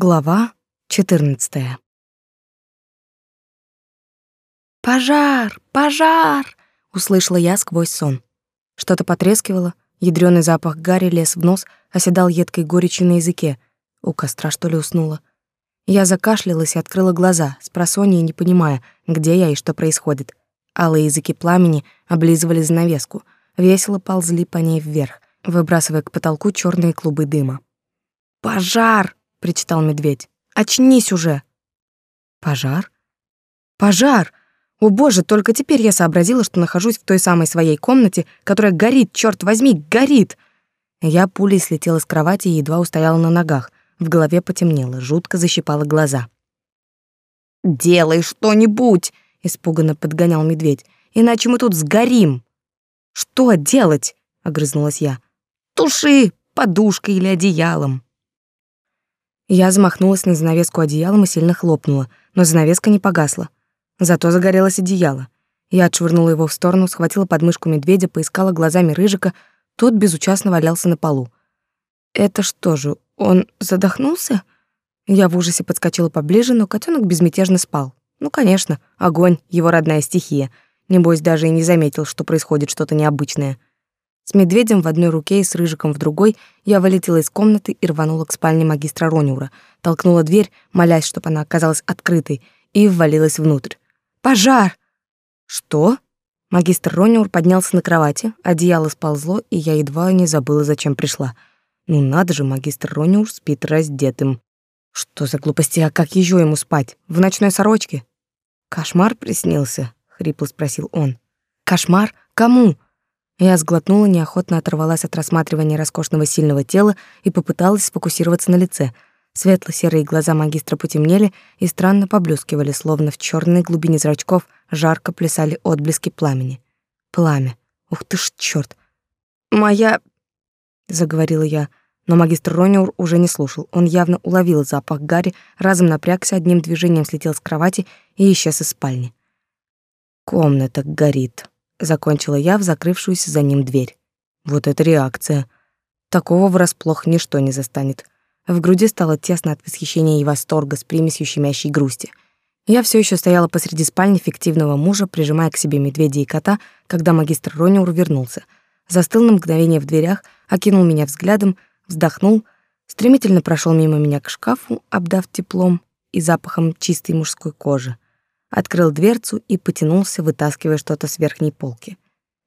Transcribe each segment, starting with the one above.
Глава 14. Пожар, пожар, услышала я сквозь сон. Что-то потрескивало, ядрёный запах гари лез в нос, оседал едкой горечью на языке. У костра что ли уснула? Я закашлялась и открыла глаза, с просонья не понимая, где я и что происходит. Алые языки пламени облизывали занавеску, весело ползли по ней вверх, выбрасывая к потолку черные клубы дыма. «Пожар!» — причитал медведь. «Очнись уже!» «Пожар? Пожар! О боже, только теперь я сообразила, что нахожусь в той самой своей комнате, которая горит, черт возьми, горит!» Я пулей слетела с кровати и едва устояла на ногах. В голове потемнело, жутко защипало глаза. «Делай что-нибудь!» — испуганно подгонял медведь. «Иначе мы тут сгорим!» «Что делать?» — огрызнулась я. «Туши подушкой или одеялом!» Я замахнулась на занавеску одеялом и сильно хлопнула, но занавеска не погасла. Зато загорелось одеяло. Я отшвырнула его в сторону, схватила подмышку медведя, поискала глазами рыжика, тот безучастно валялся на полу. Это что же, он задохнулся? Я в ужасе подскочила поближе, но котенок безмятежно спал. Ну, конечно, огонь — его родная стихия. Небось, даже и не заметил, что происходит что-то необычное. С медведем в одной руке и с рыжиком в другой я вылетела из комнаты и рванула к спальне магистра Рониура, толкнула дверь, молясь, чтобы она оказалась открытой, и ввалилась внутрь. «Пожар!» «Что?» Магистр Рониур поднялся на кровати, одеяло сползло, и я едва не забыла, зачем пришла. Ну надо же, магистр Рониур спит раздетым. Что за глупости, а как ещё ему спать? В ночной сорочке? Кошмар приснился, хрипло спросил он. Кошмар? Кому? Я сглотнула, неохотно оторвалась от рассматривания роскошного сильного тела и попыталась сфокусироваться на лице. Светло-серые глаза магистра потемнели и странно поблескивали, словно в черной глубине зрачков жарко плясали отблески пламени. Пламя. Ух ты ж чёрт. «Моя...» — заговорила я, но магистр Рониур уже не слушал. Он явно уловил запах гари, разом напрягся, одним движением слетел с кровати и исчез из спальни. «Комната горит», закончила я в закрывшуюся за ним дверь. Вот это реакция. Такого врасплох ничто не застанет. В груди стало тесно от восхищения и восторга с примесью щемящей грусти. Я все еще стояла посреди спальни фиктивного мужа, прижимая к себе медведя и кота, когда магистр Рониур вернулся. Застыл на мгновение в дверях, окинул меня взглядом, вздохнул, стремительно прошел мимо меня к шкафу, обдав теплом и запахом чистой мужской кожи открыл дверцу и потянулся, вытаскивая что-то с верхней полки.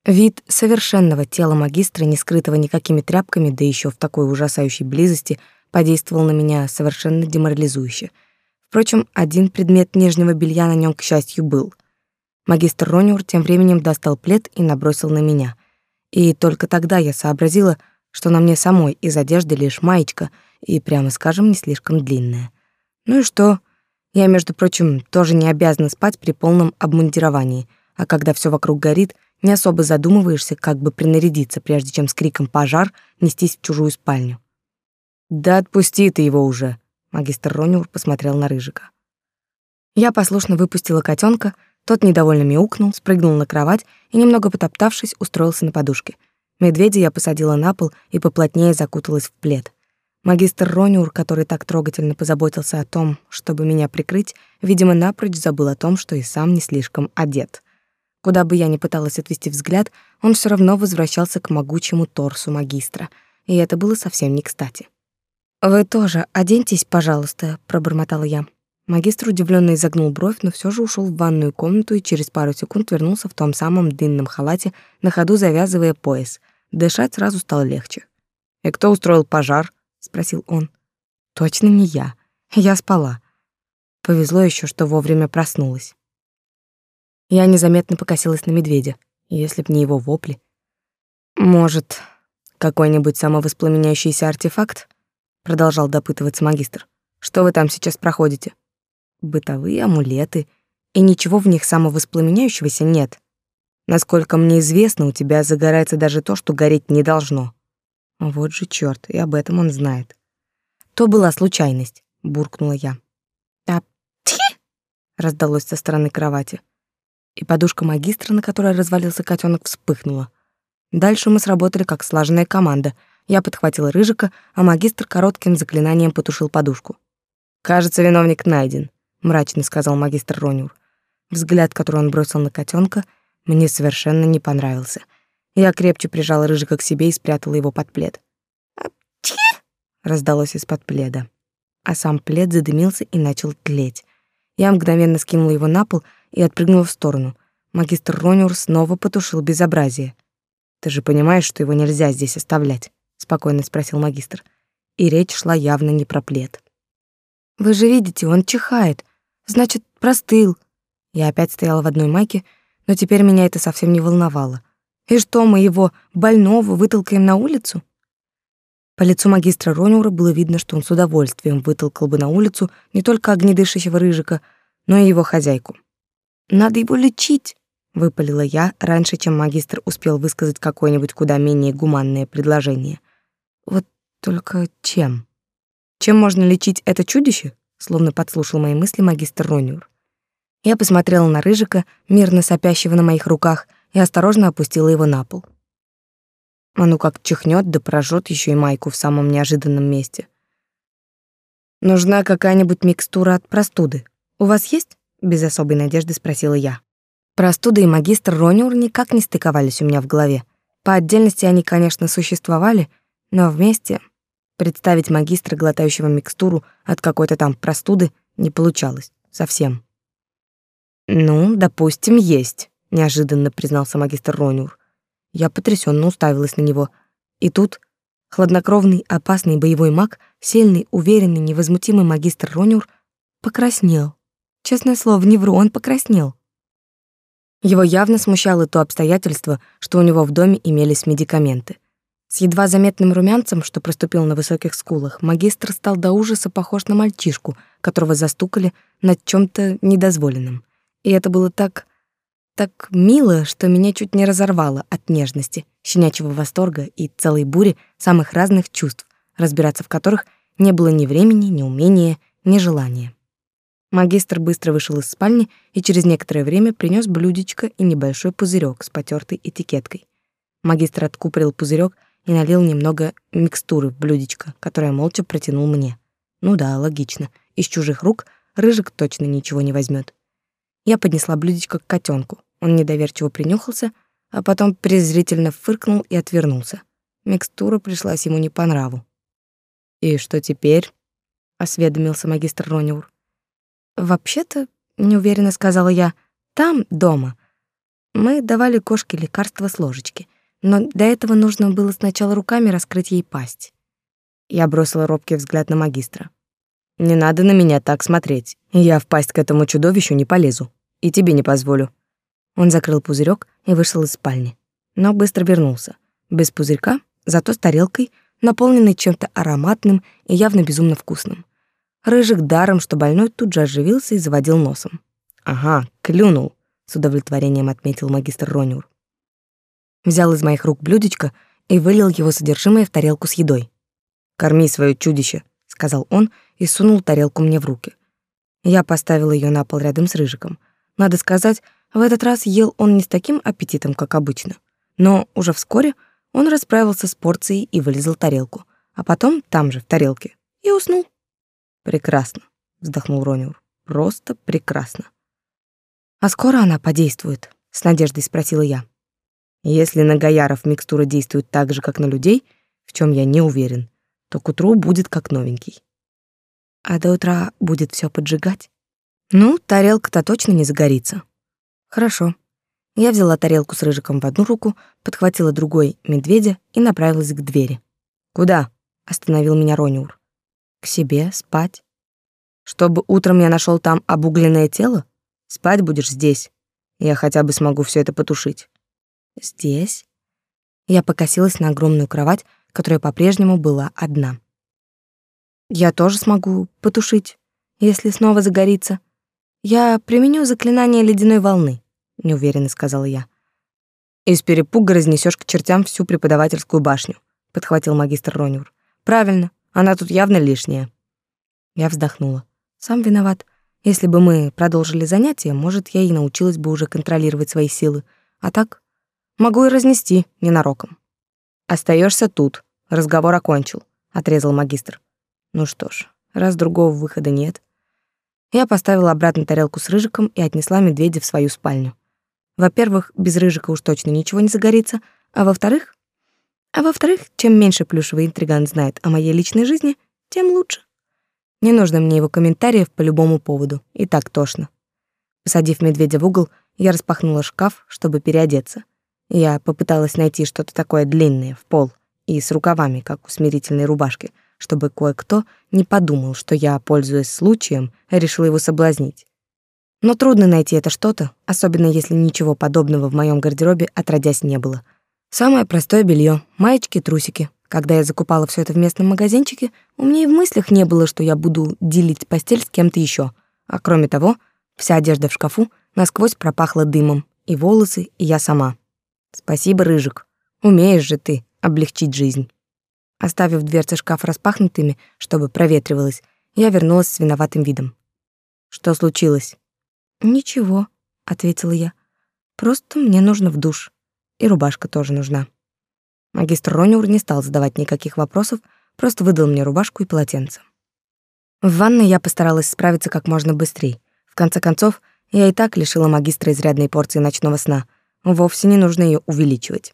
Вид совершенного тела магистра, не скрытого никакими тряпками, да еще в такой ужасающей близости, подействовал на меня совершенно деморализующе. Впрочем, один предмет нижнего белья на нем, к счастью, был. Магистр Рониур тем временем достал плед и набросил на меня. И только тогда я сообразила, что на мне самой из одежды лишь маечка и, прямо скажем, не слишком длинная. Ну и что? Я, между прочим, тоже не обязана спать при полном обмундировании, а когда все вокруг горит, не особо задумываешься, как бы принарядиться, прежде чем с криком «пожар» нестись в чужую спальню. «Да отпусти ты его уже», — магистр Рониур посмотрел на Рыжика. Я послушно выпустила котенка, тот недовольно мяукнул, спрыгнул на кровать и, немного потоптавшись, устроился на подушке. Медведя я посадила на пол и поплотнее закуталась в плед. Магистр Рониур, который так трогательно позаботился о том, чтобы меня прикрыть, видимо, напрочь забыл о том, что и сам не слишком одет. Куда бы я ни пыталась отвести взгляд, он все равно возвращался к могучему торсу магистра, и это было совсем не кстати. «Вы тоже оденьтесь, пожалуйста», — пробормотала я. Магистр удивленно изогнул бровь, но все же ушел в ванную комнату и через пару секунд вернулся в том самом длинном халате, на ходу завязывая пояс. Дышать сразу стало легче. «И кто устроил пожар?» Спросил он. Точно не я. Я спала. Повезло еще, что вовремя проснулась. Я незаметно покосилась на медведя, если б не его вопли. Может, какой-нибудь самовоспламеняющийся артефакт? продолжал допытываться магистр. Что вы там сейчас проходите? Бытовые амулеты, и ничего в них самовоспламеняющегося нет. Насколько мне известно, у тебя загорается даже то, что гореть не должно. Вот же чёрт, и об этом он знает. То была случайность, буркнула я. А ти! раздалось со стороны кровати. И подушка магистра, на которой развалился котенок, вспыхнула. Дальше мы сработали как слаженная команда. Я подхватила рыжика, а магистр коротким заклинанием потушил подушку. Кажется, виновник найден, мрачно сказал магистр Рониур. Взгляд, который он бросил на котенка, мне совершенно не понравился. Я крепче прижала рыжика к себе и спрятала его под плед. «Апчхи!» — раздалось из-под пледа. А сам плед задымился и начал тлеть. Я мгновенно скинула его на пол и отпрыгнула в сторону. Магистр Рониур снова потушил безобразие. «Ты же понимаешь, что его нельзя здесь оставлять?» — спокойно спросил магистр. И речь шла явно не про плед. «Вы же видите, он чихает. Значит, простыл». Я опять стояла в одной майке, но теперь меня это совсем не волновало. И что, мы его, больного, вытолкаем на улицу? По лицу магистра Ронюра было видно, что он с удовольствием вытолкал бы на улицу не только огнедышащего рыжика, но и его хозяйку. «Надо его лечить», — выпалила я, раньше, чем магистр успел высказать какое-нибудь куда менее гуманное предложение. «Вот только чем? Чем можно лечить это чудище?» Словно подслушал мои мысли магистр Ронюр. Я посмотрела на рыжика, мирно сопящего на моих руках, и осторожно опустила его на пол. А ну как чихнет, да прожжет еще и майку в самом неожиданном месте. Нужна какая-нибудь микстура от простуды. У вас есть? Без особой надежды спросила я. Простуда и магистр Рониур никак не стыковались у меня в голове. По отдельности они, конечно, существовали, но вместе представить магистра, глотающего микстуру от какой-то там простуды, не получалось совсем. Ну, допустим, есть, неожиданно признался магистр Рониур. Я потрясенно уставилась на него. И тут хладнокровный, опасный боевой маг, сильный, уверенный, невозмутимый магистр Ронюр покраснел. Честное слово, не вру, он покраснел. Его явно смущало то обстоятельство, что у него в доме имелись медикаменты. С едва заметным румянцем, что проступил на высоких скулах, магистр стал до ужаса похож на мальчишку, которого застукали над чем то недозволенным. И это было так так мило, что меня чуть не разорвало от нежности, щенячьего восторга и целой бури самых разных чувств, разбираться в которых не было ни времени, ни умения, ни желания. Магистр быстро вышел из спальни и через некоторое время принес блюдечко и небольшой пузырек с потертой этикеткой. Магистр откупорил пузырек и налил немного микстуры в блюдечко, которое молча протянул мне. Ну да, логично. Из чужих рук рыжик точно ничего не возьмет. Я поднесла блюдечко к котенку. Он недоверчиво принюхался, а потом презрительно фыркнул и отвернулся. Микстура пришлась ему не по нраву. «И что теперь?» — осведомился магистр Рониур. «Вообще-то, — неуверенно сказала я, — там, дома, мы давали кошке лекарство с ложечки, но для этого нужно было сначала руками раскрыть ей пасть». Я бросила робкий взгляд на магистра. Не надо на меня так смотреть. Я в пасть к этому чудовищу не полезу. И тебе не позволю. Он закрыл пузырек и вышел из спальни. Но быстро вернулся. Без пузырька, зато с тарелкой, наполненной чем-то ароматным и явно безумно вкусным. Рыжик даром, что больной, тут же оживился и заводил носом. «Ага, клюнул», — с удовлетворением отметил магистр Рониур. Взял из моих рук блюдечко и вылил его содержимое в тарелку с едой. «Корми свое чудище», — сказал он и сунул тарелку мне в руки. Я поставила ее на пол рядом с рыжиком. Надо сказать, в этот раз ел он не с таким аппетитом, как обычно. Но уже вскоре он расправился с порцией и вылезал тарелку, а потом там же, в тарелке, и уснул. «Прекрасно», — вздохнул Рониур. «Просто прекрасно». «А скоро она подействует?» — с надеждой спросила я. «Если на Гаяров микстура действует так же, как на людей, в чем я не уверен, то к утру будет как новенький а до утра будет все поджигать. Ну, тарелка-то точно не загорится. Хорошо. Я взяла тарелку с рыжиком в одну руку, подхватила другой медведя и направилась к двери. Куда? остановил меня Рониур. К себе спать. Чтобы утром я нашел там обугленное тело? Спать будешь здесь. Я хотя бы смогу все это потушить. Здесь? Я покосилась на огромную кровать, которая по-прежнему была одна. Я тоже смогу потушить, если снова загорится. Я применю заклинание ледяной волны, неуверенно сказала я. Из перепуга разнесешь к чертям всю преподавательскую башню, подхватил магистр Ронюр. Правильно, она тут явно лишняя. Я вздохнула. Сам виноват. Если бы мы продолжили занятия, может, я и научилась бы уже контролировать свои силы. А так могу и разнести ненароком. Остаешься тут. Разговор окончил, отрезал магистр. Ну что ж, раз другого выхода нет. Я поставила обратно тарелку с рыжиком и отнесла медведя в свою спальню. Во-первых, без рыжика уж точно ничего не загорится, а во-вторых... А во-вторых, чем меньше плюшевый интриган знает о моей личной жизни, тем лучше. Не нужно мне его комментариев по любому поводу, и так тошно. Посадив медведя в угол, я распахнула шкаф, чтобы переодеться. Я попыталась найти что-то такое длинное, в пол, и с рукавами, как у смирительной рубашки, чтобы кое-кто не подумал, что я, пользуясь случаем, решила его соблазнить. Но трудно найти это что-то, особенно если ничего подобного в моем гардеробе отродясь не было. Самое простое белье, маечки, трусики. Когда я закупала все это в местном магазинчике, у меня и в мыслях не было, что я буду делить постель с кем-то еще. А кроме того, вся одежда в шкафу насквозь пропахла дымом, и волосы, и я сама. Спасибо, Рыжик. Умеешь же ты облегчить жизнь. Оставив дверцы шкафа распахнутыми, чтобы проветривалось, я вернулась с виноватым видом. Что случилось? Ничего, ответила я. Просто мне нужно в душ. И рубашка тоже нужна. Магистр Рониур не стал задавать никаких вопросов, просто выдал мне рубашку и полотенце. В ванной я постаралась справиться как можно быстрее. В конце концов, я и так лишила магистра изрядной порции ночного сна. Вовсе не нужно ее увеличивать.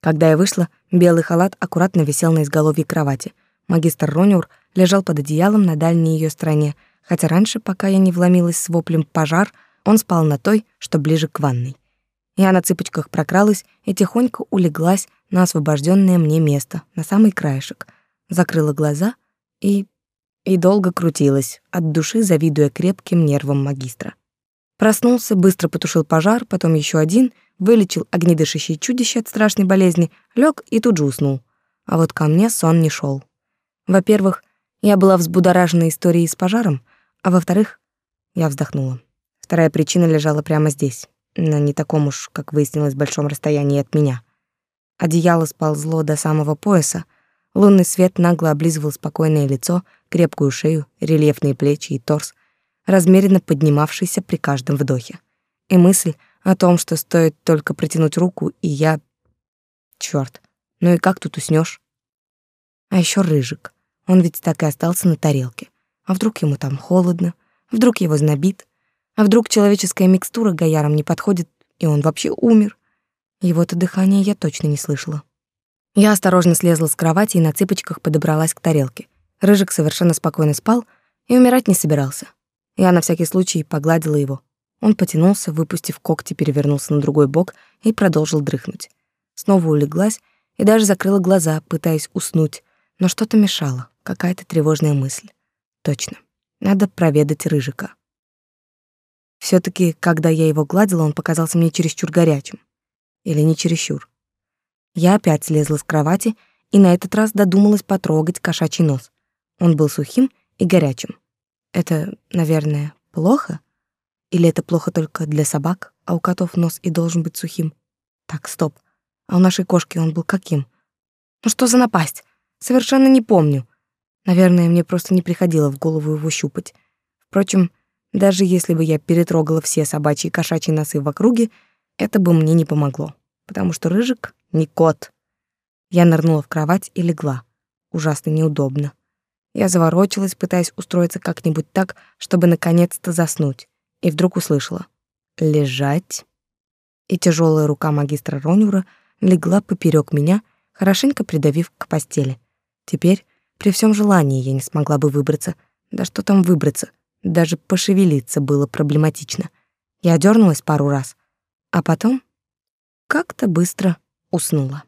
Когда я вышла, белый халат аккуратно висел на изголовье кровати. Магистр Рониур лежал под одеялом на дальней ее стороне, хотя раньше, пока я не вломилась с воплем «пожар», он спал на той, что ближе к ванной. Я на цыпочках прокралась и тихонько улеглась на освобожденное мне место, на самый краешек, закрыла глаза и... и долго крутилась, от души завидуя крепким нервам магистра. Проснулся, быстро потушил пожар, потом еще один, вылечил огнедышащее чудище от страшной болезни, лег и тут же уснул. А вот ко мне сон не шел. Во-первых, я была взбудоражена историей с пожаром, а во-вторых, я вздохнула. Вторая причина лежала прямо здесь, на не таком уж, как выяснилось, большом расстоянии от меня. Одеяло сползло до самого пояса, лунный свет нагло облизывал спокойное лицо, крепкую шею, рельефные плечи и торс, размеренно поднимавшийся при каждом вдохе. И мысль о том, что стоит только протянуть руку, и я... Чёрт, ну и как тут уснёшь? А ещё рыжик. Он ведь так и остался на тарелке. А вдруг ему там холодно? Вдруг его знобит? А вдруг человеческая микстура Гаярам не подходит, и он вообще умер? Его-то дыхание я точно не слышала. Я осторожно слезла с кровати и на цыпочках подобралась к тарелке. Рыжик совершенно спокойно спал и умирать не собирался. Я на всякий случай погладила его. Он потянулся, выпустив когти, перевернулся на другой бок и продолжил дрыхнуть. Снова улеглась и даже закрыла глаза, пытаясь уснуть, но что-то мешало, какая-то тревожная мысль. Точно, надо проведать Рыжика. все таки когда я его гладила, он показался мне чересчур горячим. Или не чересчур. Я опять слезла с кровати и на этот раз додумалась потрогать кошачий нос. Он был сухим и горячим. Это, наверное, плохо? Или это плохо только для собак, а у котов нос и должен быть сухим? Так, стоп. А у нашей кошки он был каким? Ну что за напасть? Совершенно не помню. Наверное, мне просто не приходило в голову его щупать. Впрочем, даже если бы я перетрогала все собачьи и кошачьи носы в округе, это бы мне не помогло, потому что рыжик не кот. Я нырнула в кровать и легла. Ужасно неудобно. Я заворочилась, пытаясь устроиться как-нибудь так, чтобы наконец-то заснуть и вдруг услышала «Лежать». И тяжелая рука магистра Ронюра легла поперек меня, хорошенько придавив к постели. Теперь, при всем желании, я не смогла бы выбраться. Да что там выбраться? Даже пошевелиться было проблематично. Я дернулась пару раз, а потом как-то быстро уснула.